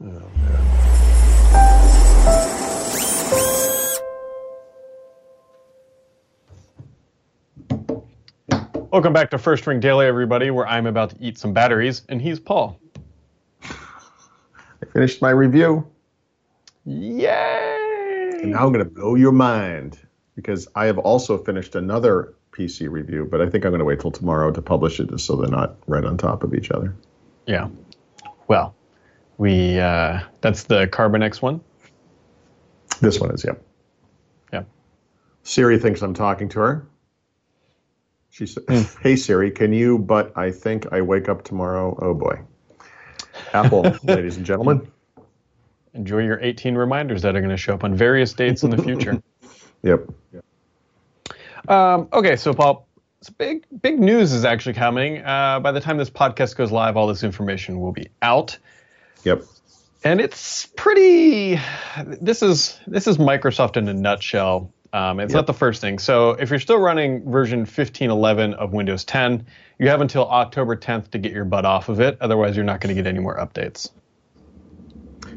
Welcome back to First Ring Daily, everybody, where I'm about to eat some batteries, and he's Paul. I finished my review. Yay! And now I'm going to blow your mind because I have also finished another PC review, but I think I'm going to wait till tomorrow to publish it just so they're not right on top of each other. Yeah. Well, we uh, that's the Carbon X one. This one is, yep. Yeah. Siri thinks I'm talking to her. She said, "Hey Siri, can you?" But I think I wake up tomorrow. Oh boy. Apple, ladies and gentlemen. Enjoy your 18 reminders that are going to show up on various dates in the future. Yep. Um, okay, so Paul, so big big news is actually coming. Uh, by the time this podcast goes live, all this information will be out, Yep. and it's pretty. This is this is Microsoft in a nutshell. Um, it's Yep. not the first thing. So if you're still running version 1511 of Windows 10, you have until October 10th to get your butt off of it. Otherwise, you're not going to get any more updates.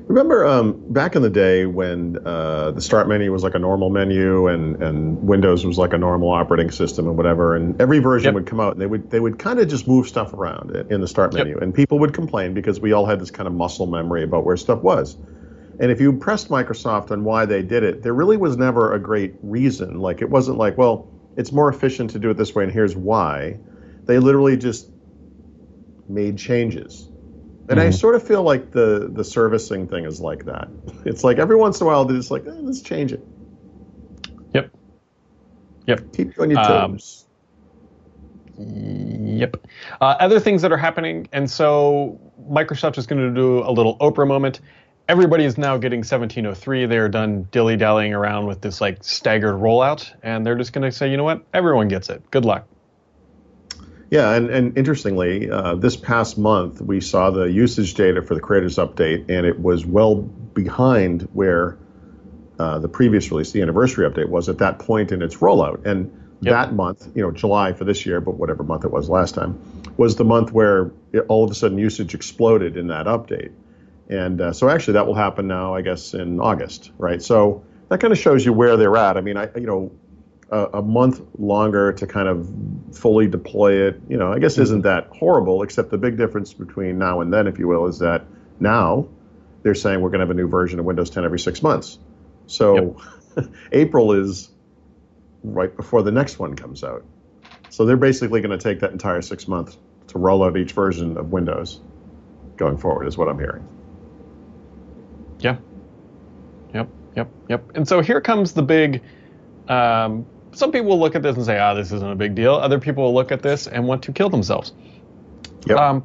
Remember um, back in the day when uh, the start menu was like a normal menu and, and Windows was like a normal operating system and whatever, and every version Yep. would come out and they would they would kind of just move stuff around in the start Yep. menu, and people would complain because we all had this kind of muscle memory about where stuff was. And if you pressed Microsoft on why they did it, there really was never a great reason. Like it wasn't like, well, it's more efficient to do it this way, and here's why. They literally just made changes. And I sort of feel like the the servicing thing is like that. It's like every once in a while they're just like, eh, let's change it. Yep. Yep. Keep you on your Um, toes. Yep. Uh, other things that are happening, and so Microsoft is going to do a little Oprah moment. Everybody is now getting 1703. They are done dilly dallying around with this like staggered rollout, and they're just going to say, you know what, everyone gets it. Good luck. Yeah, and, and interestingly, uh, this past month we saw the usage data for the creators update, and it was well behind where uh, the previous release, the anniversary update, was at that point in its rollout. And Yep. that month, you know, July for this year, but whatever month it was last time, was the month where it, all of a sudden usage exploded in that update. And uh, so actually that will happen now, I guess, in August, right? So that kind of shows you where they're at. I mean, I you know, a, a month longer to kind of fully deploy it, you know, I guess isn't that horrible. Except the big difference between now and then, if you will, is that now they're saying we're going to have a new version of Windows 10 every six months. So April is right before the next one comes out. So they're basically going to take that entire six months to roll out each version of Windows going forward, is what I'm hearing. Yeah. Yep. Yep. Yep. And so here comes the big. Um, some people will look at this and say, "Ah, this isn't a big deal." Other people will look at this and want to kill themselves. Yep. Um,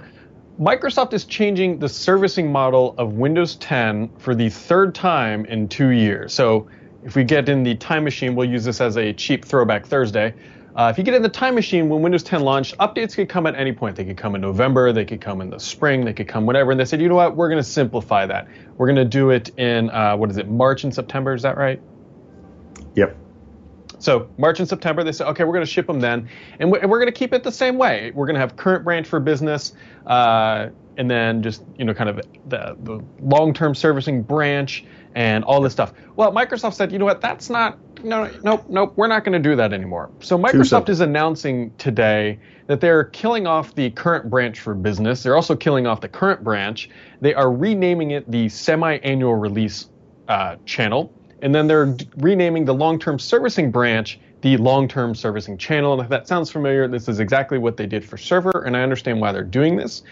Microsoft is changing the servicing model of Windows 10 for the third time in two years. So, if we get in the time machine, we'll use this as a cheap throwback Thursday. Uh, if you get in the time machine when Windows 10 launched, updates could come at any point. They could come in November, they could come in the spring, they could come whatever. And they said, you know what, we're going to simplify that. We're going to do it in, uh, what is it, March and September, is that right? yep. So March and September, they said, okay, we're going to ship them then, and we- and we're going to keep it the same way. We're going to have current branch for business, uh, and then just you know, kind of the, the long-term servicing branch and all this stuff. Well, Microsoft said, you know what, that's not, no, nope, nope, we're not going to do that anymore. So Microsoft is announcing today that they're killing off the current branch for business. They're also killing off the current branch. They are renaming it the semi-annual release uh, channel, and then they're renaming the long-term servicing branch the long-term servicing channel. And if that sounds familiar, this is exactly what they did for server, and I understand why they're doing this.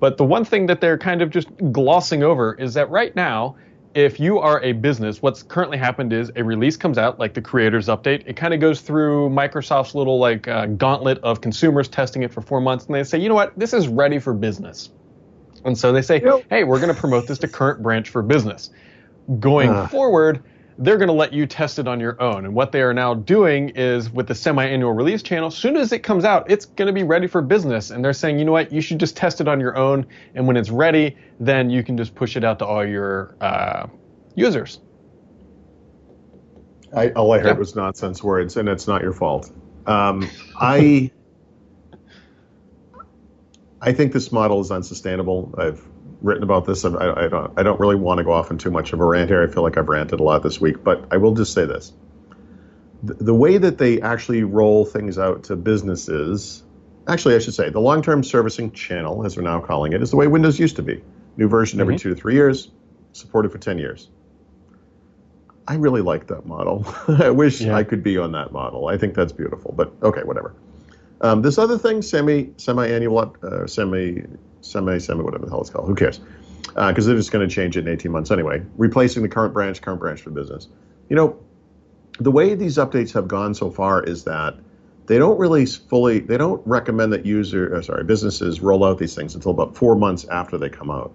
But the one thing that they're kind of just glossing over is that right now, if you are a business, what's currently happened is a release comes out, like the creators update. It kind of goes through Microsoft's little like uh, gauntlet of consumers testing it for four months, and they say, you know what, this is ready for business. And so they say, Yep. hey, we're going to promote this to current branch for business. Going Ah. forward, they're going to let you test it on your own. And what they are now doing is with the semi-annual release channel, as soon as it comes out, it's going to be ready for business. And they're saying, you know what, you should just test it on your own. And when it's ready, then you can just push it out to all your uh, users. I, all I heard Yeah. was nonsense words, and it's not your fault. Um, I I think this model is unsustainable. I've written about this. I, I, don't. I don't really want to go off in too much of a rant here. I feel like I've ranted a lot this week, but I will just say this: the, the way that they actually roll things out to businesses, actually, I should say, the long-term servicing channel, as we're now calling it, is the way Windows used to be. New version every mm-hmm. two to three years, supported for ten years. I really like that model. I wish yeah. I could be on that model. I think that's beautiful. But okay, whatever. Um, this other thing, semi semi-annual, uh, semi semi semi whatever the hell it's called. Who cares? Because uh, they're just going to change it in 18 months anyway. Replacing the current branch, current branch for business. You know, the way these updates have gone so far is that they don't really fully they don't recommend that user uh, sorry businesses roll out these things until about four months after they come out.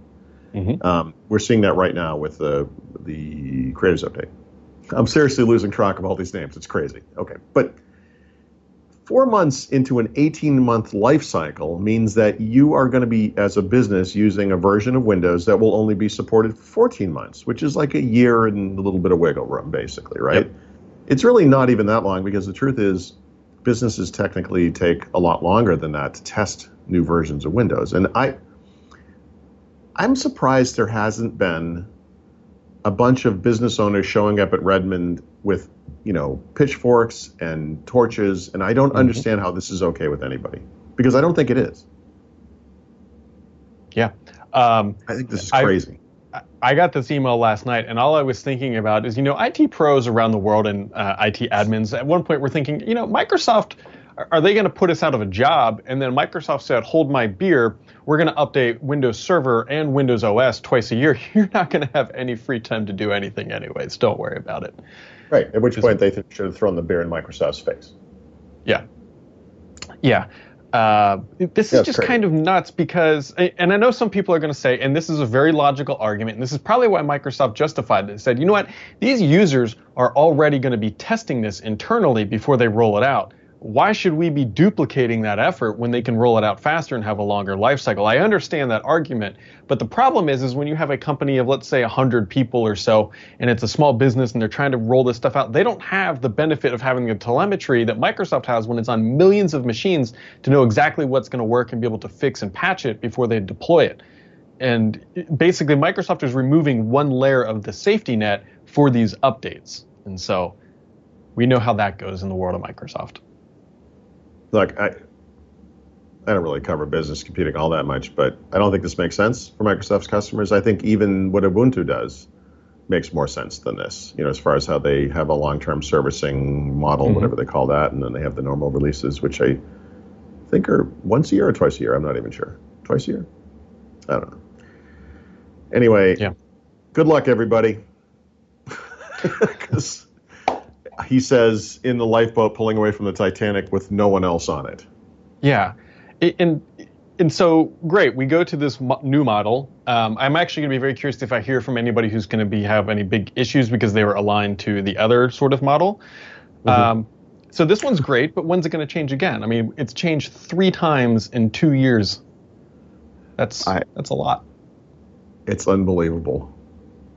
Mm-hmm. Um, we're seeing that right now with the the creators update. I'm seriously losing track of all these names. It's crazy. Okay, but four months into an 18 month life cycle means that you are going to be, as a business, using a version of Windows that will only be supported for 14 months, which is like a year and a little bit of wiggle room, basically, right? Yep. It's really not even that long because the truth is, businesses technically take a lot longer than that to test new versions of Windows. And I, I'm surprised there hasn't been a bunch of business owners showing up at Redmond with, you know, pitchforks and torches, and I don't mm-hmm. understand how this is okay with anybody because I don't think it is. Yeah, um, I think this is crazy. I, I got this email last night, and all I was thinking about is, you know, IT pros around the world and uh, IT admins at one point were thinking, you know, Microsoft are they going to put us out of a job? And then Microsoft said, hold my beer. We're going to update Windows Server and Windows OS twice a year. You're not going to have any free time to do anything, anyways. Don't worry about it. Right. At which point they th- should have thrown the beer in Microsoft's face. Yeah. Yeah. Uh, this is just kind of nuts because, and I know some people are going to say, and this is a very logical argument, and this is probably why Microsoft justified it. Said, you know what? These users are already going to be testing this internally before they roll it out why should we be duplicating that effort when they can roll it out faster and have a longer life cycle? I understand that argument, but the problem is, is when you have a company of let's say 100 people or so, and it's a small business and they're trying to roll this stuff out, they don't have the benefit of having the telemetry that Microsoft has when it's on millions of machines to know exactly what's going to work and be able to fix and patch it before they deploy it. And basically, Microsoft is removing one layer of the safety net for these updates, and so we know how that goes in the world of Microsoft look, I I don't really cover business computing all that much, but I don't think this makes sense for Microsoft's customers. I think even what Ubuntu does makes more sense than this. You know, as far as how they have a long-term servicing model, mm-hmm. whatever they call that, and then they have the normal releases, which I think are once a year or twice a year. I'm not even sure. Twice a year. I don't know. Anyway, yeah. good luck, everybody. Because he says in the lifeboat pulling away from the Titanic with no one else on it. Yeah, and and so great. We go to this mo- new model. Um, I'm actually going to be very curious if I hear from anybody who's going to be have any big issues because they were aligned to the other sort of model. Mm-hmm. Um, so this one's great, but when's it going to change again? I mean, it's changed three times in two years. That's I, that's a lot. It's unbelievable.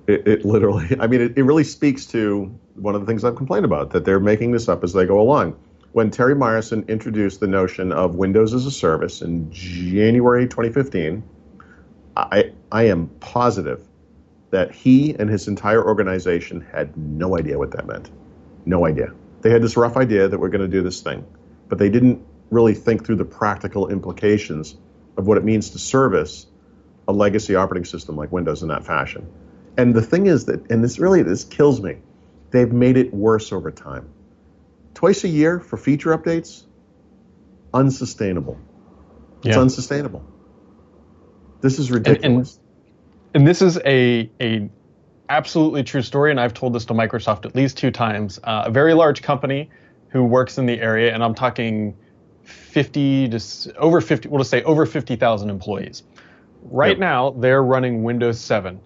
It, it literally. I mean, it, it really speaks to one of the things I've complained about that they're making this up as they go along. When Terry Myerson introduced the notion of Windows as a service in January 2015, I I am positive that he and his entire organization had no idea what that meant. No idea. They had this rough idea that we're going to do this thing, but they didn't really think through the practical implications of what it means to service a legacy operating system like Windows in that fashion. And the thing is that, and this really this kills me they've made it worse over time. Twice a year for feature updates, unsustainable. It's yeah. unsustainable. This is ridiculous. And, and, and, this is a a absolutely true story, and I've told this to Microsoft at least two times. Uh, a very large company who works in the area, and I'm talking 50 to over 50. We'll just say over 50,000 employees. Right yep. now, they're running Windows 7.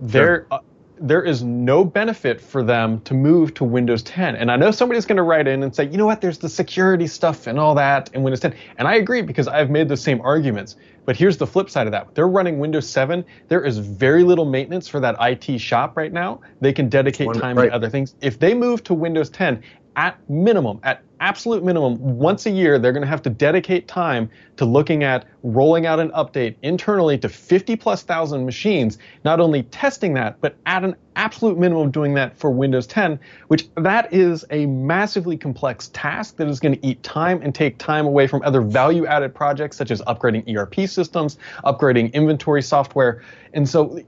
They're sure. uh, there is no benefit for them to move to Windows 10. And I know somebody's going to write in and say, you know what, there's the security stuff and all that in Windows 10. And I agree because I've made the same arguments. But here's the flip side of that. They're running Windows 7. There is very little maintenance for that IT shop right now. They can dedicate time right. to other things. If they move to Windows 10, at minimum, at absolute minimum, once a year, they're going to have to dedicate time to looking at rolling out an update internally to 50 plus thousand machines, not only testing that, but at an absolute minimum doing that for Windows 10, which that is a massively complex task that is going to eat time and take time away from other value added projects such as upgrading ERP systems, upgrading inventory software. And so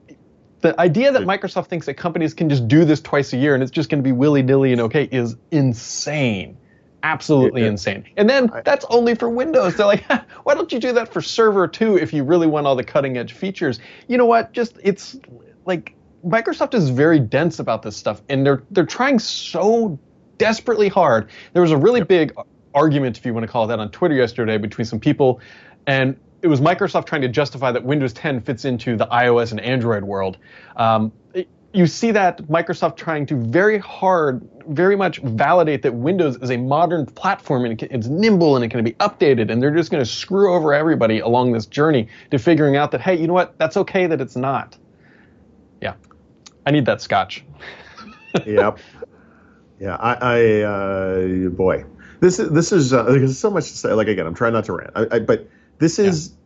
the idea that Microsoft thinks that companies can just do this twice a year and it's just going to be willy nilly and okay is insane. Absolutely insane. And then that's only for Windows. They're like, why don't you do that for server too if you really want all the cutting edge features? You know what? Just it's like Microsoft is very dense about this stuff and they're they're trying so desperately hard. There was a really big argument, if you want to call it that, on Twitter yesterday between some people and it was Microsoft trying to justify that Windows 10 fits into the iOS and Android world. Um, you see that Microsoft trying to very hard, very much validate that Windows is a modern platform and it's nimble and it can be updated, and they're just going to screw over everybody along this journey to figuring out that hey, you know what? That's okay that it's not. Yeah, I need that scotch. yep. Yeah, I, I uh, boy, this is this is uh, there's so much to say. Like again, I'm trying not to rant, I, I, but this is yeah.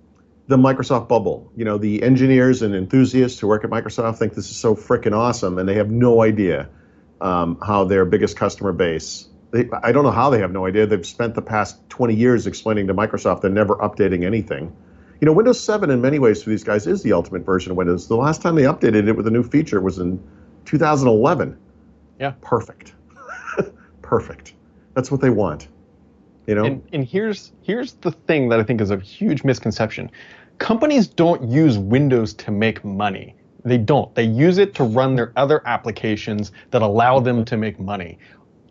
The Microsoft bubble. You know, the engineers and enthusiasts who work at Microsoft think this is so freaking awesome, and they have no idea um, how their biggest customer base. They, I don't know how they have no idea. They've spent the past 20 years explaining to Microsoft they're never updating anything. You know, Windows 7 in many ways for these guys is the ultimate version of Windows. The last time they updated it with a new feature was in 2011. Yeah. Perfect. Perfect. That's what they want. You know? And, and here's here's the thing that I think is a huge misconception. Companies don't use Windows to make money. They don't. They use it to run their other applications that allow them to make money.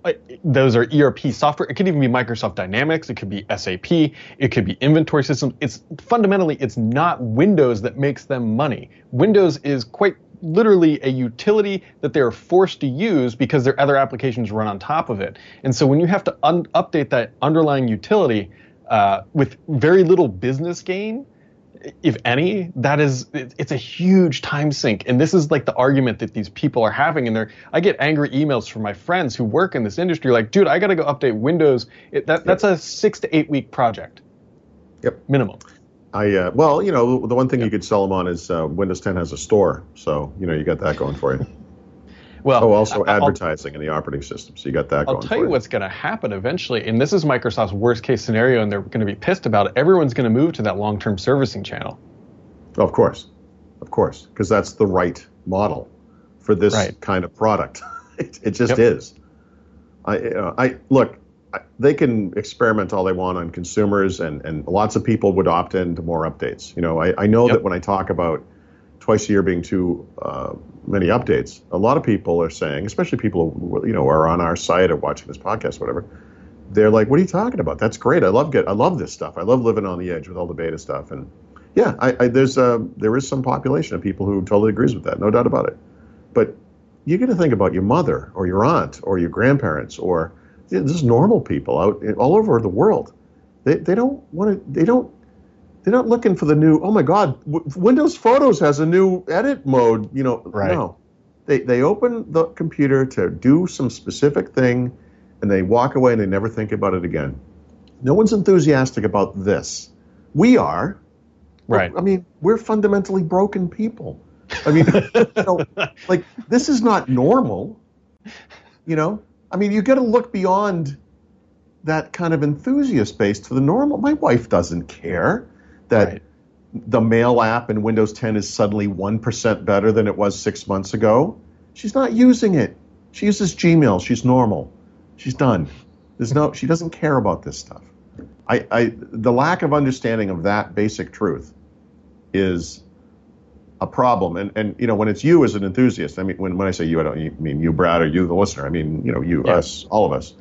Uh, those are ERP software. It could even be Microsoft Dynamics. It could be SAP. It could be inventory systems. It's fundamentally, it's not Windows that makes them money. Windows is quite literally a utility that they're forced to use because their other applications run on top of it. And so when you have to update that underlying utility uh, with very little business gain, if any, that is it's a huge time sink. And this is like the argument that these people are having. And they're I get angry emails from my friends who work in this industry, like, dude, I got to go update Windows. It, that, that's a six to eight week project. Yep. Minimum. I uh, well, you know, the one thing you could sell them on is uh, Windows 10 has a store, so you know you got that going for you. Well, oh, also I'll, advertising in the operating system, so you got that. I'll tell you, you what's going to happen eventually, and this is Microsoft's worst case scenario, and they're going to be pissed about it. Everyone's going to move to that long term servicing channel. Oh, of course, of course, because that's the right model for this right. kind of product. it, it, just yep. is. I, uh, I look they can experiment all they want on consumers, and, and lots of people would opt in to more updates. You know, I, I know yep. that when I talk about twice a year being too uh, many updates, a lot of people are saying, especially people who you know are on our site or watching this podcast, whatever. They're like, "What are you talking about? That's great. I love get. I love this stuff. I love living on the edge with all the beta stuff." And yeah, I, I, there's a, there is some population of people who totally agrees with that, no doubt about it. But you got to think about your mother or your aunt or your grandparents or is normal people out all over the world. They, they don't want to. They don't. They're not looking for the new. Oh my God! W- Windows Photos has a new edit mode. You know, right. no. They they open the computer to do some specific thing, and they walk away and they never think about it again. No one's enthusiastic about this. We are. Right. I mean, we're fundamentally broken people. I mean, you know, like this is not normal. You know, I mean, you got to look beyond that kind of enthusiast base to the normal. My wife doesn't care that right. the mail app in Windows 10 is suddenly 1% better than it was six months ago. She's not using it. She uses Gmail. She's normal. She's done. There's no, she doesn't care about this stuff. I, I, the lack of understanding of that basic truth is a problem. And and you know, when it's you as an enthusiast, I mean, when, when I say you, I don't mean you, Brad, or you, the listener. I mean, you know, you, yeah. us, all of us.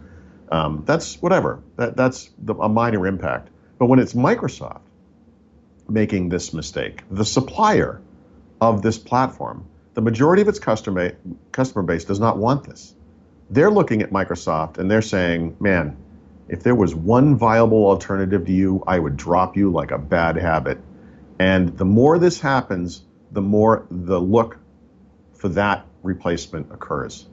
Um, that's whatever. That that's the, a minor impact. But when it's Microsoft making this mistake, the supplier of this platform, the majority of its customer customer base does not want this. They're looking at Microsoft and they're saying, "Man, if there was one viable alternative to you, I would drop you like a bad habit." And the more this happens, the more the look for that replacement occurs.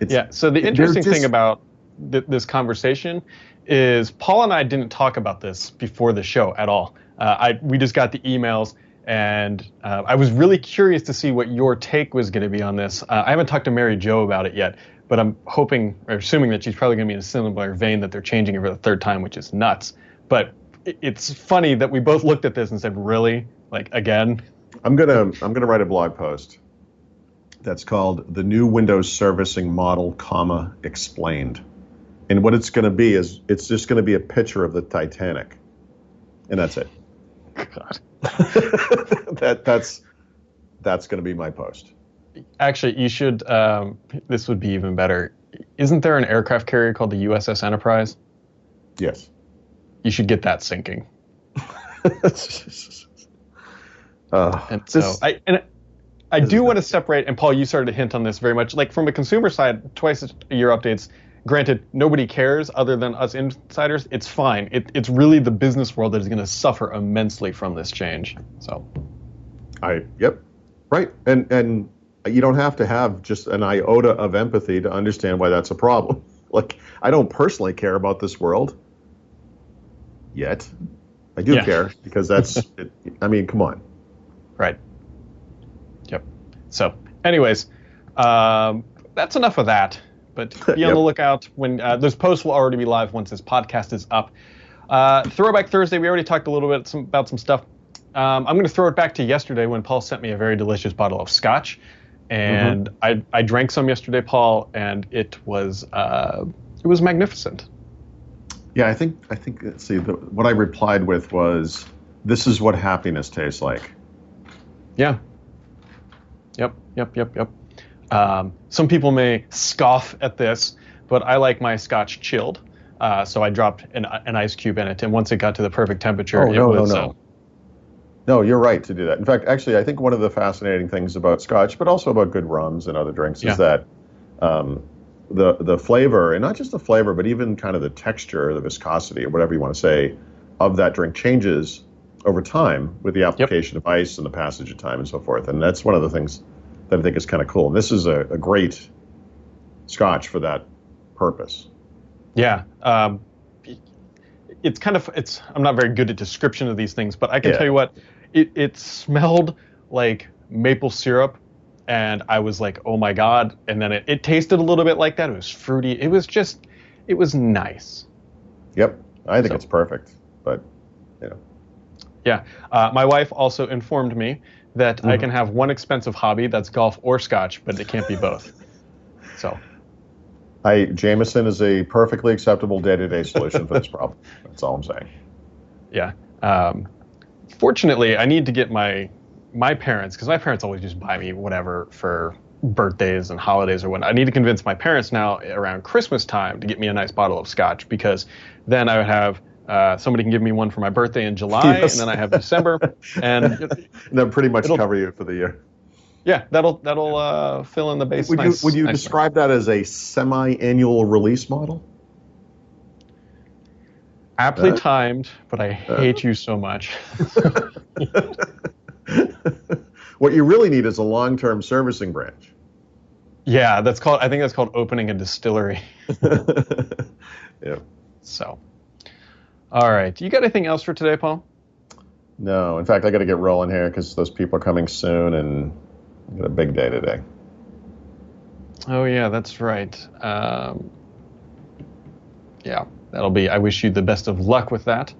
It's, yeah. So the interesting just, thing about th- this conversation is Paul and I didn't talk about this before the show at all. Uh, I we just got the emails, and uh, I was really curious to see what your take was going to be on this. Uh, I haven't talked to Mary Jo about it yet, but I'm hoping or assuming that she's probably going to be in a similar vein that they're changing it for the third time, which is nuts. But it's funny that we both looked at this and said, "Really? Like again?" I'm gonna I'm gonna write a blog post that's called the new Windows servicing model, comma explained. And what it's going to be is it's just going to be a picture of the Titanic, and that's it. God. that that's that's going to be my post. Actually, you should. Um, this would be even better. Isn't there an aircraft carrier called the USS Enterprise? Yes. You should get that sinking. uh, and so this- I and I do want to separate. And Paul, you started to hint on this very much. Like from a consumer side, twice a year updates. Granted, nobody cares other than us insiders. It's fine. It, it's really the business world that is going to suffer immensely from this change. So I yep, right, and and you don't have to have just an iota of empathy to understand why that's a problem. Like I don't personally care about this world yet. I do Yeah. care because that's. it, I mean, come on. Right. Yep. So, anyways, um, that's enough of that. But be on Yep. the lookout when uh, those posts will already be live once this podcast is up. Uh, Throwback Thursday, we already talked a little bit some, about some stuff. Um, I'm going to throw it back to yesterday when Paul sent me a very delicious bottle of scotch. And I, I drank some yesterday, Paul, and it was uh, it was magnificent. Yeah, I think I think. Let's see. The, what I replied with was, "This is what happiness tastes like." Yeah. Yep, yep, yep, yep. Um, some people may scoff at this, but I like my scotch chilled. Uh, so I dropped an, an ice cube in it, and once it got to the perfect temperature, Oh, it no, no, was. no. Uh, No, you're right to do that. In fact, actually, I think one of the fascinating things about Scotch, but also about good rums and other drinks, Yeah. is that um, the the flavor, and not just the flavor, but even kind of the texture, the viscosity, or whatever you want to say, of that drink changes over time with the application of ice and the passage of time and so forth. And that's one of the things that I think is kind of cool. And this is a, a great Scotch for that purpose. yeah. Um, it's kind of it's. I'm not very good at description of these things, but I can Yeah. tell you what, it it smelled like maple syrup, and I was like, oh my god! And then it, it tasted a little bit like that. It was fruity. It was just, it was nice. Yep, I think So- it's perfect. But you know, Yeah. Uh, my wife also informed me that Mm-hmm. I can have one expensive hobby that's golf or scotch, but it can't be both. So, I Jameson is a perfectly acceptable day-to-day solution for this problem. That's all I'm saying. yeah. Um, fortunately, I need to get my my parents because my parents always just buy me whatever for birthdays and holidays or when I need to convince my parents now around Christmas time to get me a nice bottle of scotch because then I would have. Uh, somebody can give me one for my birthday in July, Yes. and then I have December, and And that pretty much cover you for the year. yeah, that'll that'll uh, fill in the base. Would nice, you would you nicely. describe that as a semi-annual release model? aptly Uh, timed, but I hate you so much. what you really need is a long-term servicing branch. yeah, that's called. I think that's called opening a distillery. yeah. So, all right. Do You got anything else for today, Paul? No, in fact, I got to get rolling here because those people are coming soon, and I got a big day today. Oh yeah, that's right. Um, yeah, that'll be. I wish you the best of luck with that,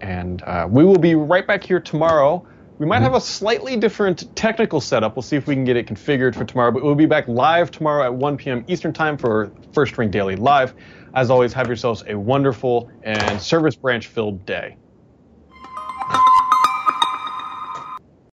and uh, we will be right back here tomorrow. We might have a slightly different technical setup. We'll see if we can get it configured for tomorrow. But we'll be back live tomorrow at 1 p.m. Eastern Time for First Ring Daily Live. As always, have yourselves a wonderful and service branch filled day.